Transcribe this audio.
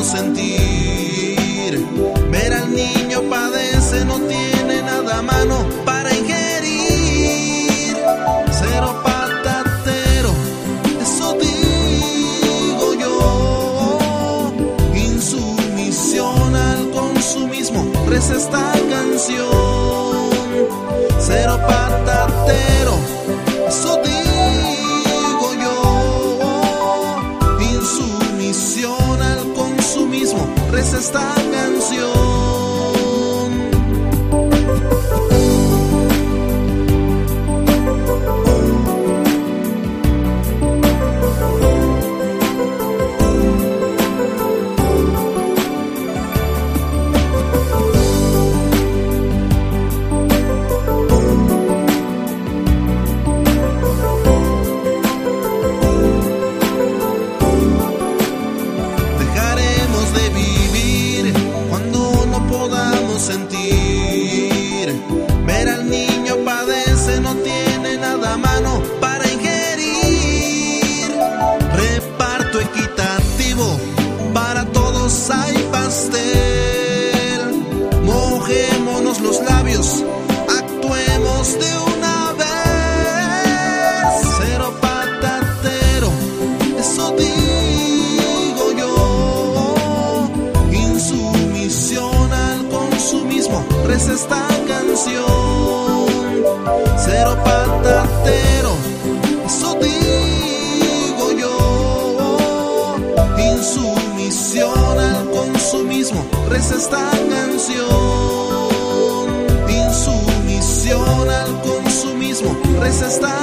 consentir. Ver al niño padece, no tiene nada mano para ingerir. Cero patatero, eso digo yo. Insumisión al consumismo, reza esta canción. Cero patatero. Consumismo, sentir. Ver al niño padece, no tiene nada mano para ingerir. Reparto equitativo, para todos hay pastel. Mojémonos los labios, actuemos de una vez. Cero patatero, eso digo yo. Insumisión reza esta canción. Cero patatero, eso digo yo. Insumisión al consumismo, reza esta canción. Insumisión al consumismo, reza esta